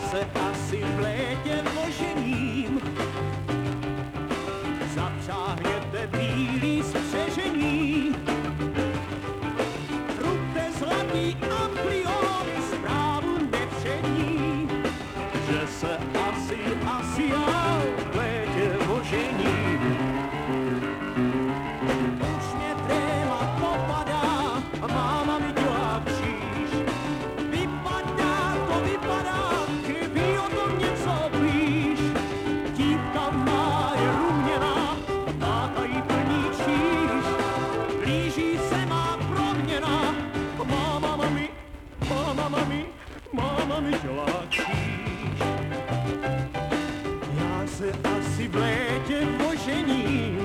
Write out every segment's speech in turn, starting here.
se asi v létě vložením. Zapřáhněte bílý střežením. si v létě vložení.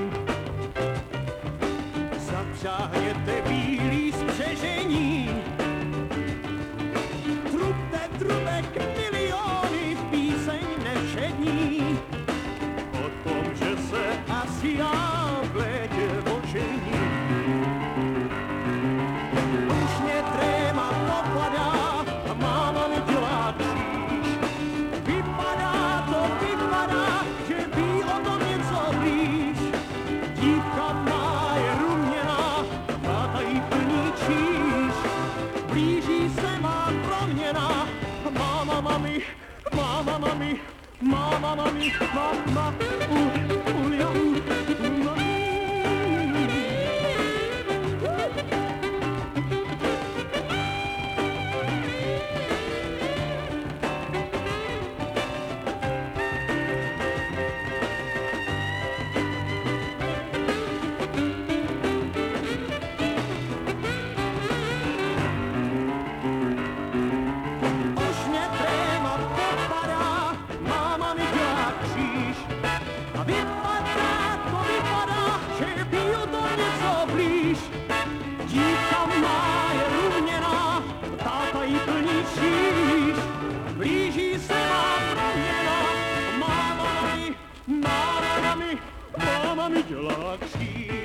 Zapřáhněte bílý spřežení. Trubte trubek miliony, píseň nevšední. O tom, že se asi já blíží se má proměna. Máma, mami, máma, mami, máma, mami, máma, uh. Tommy Jalovsky.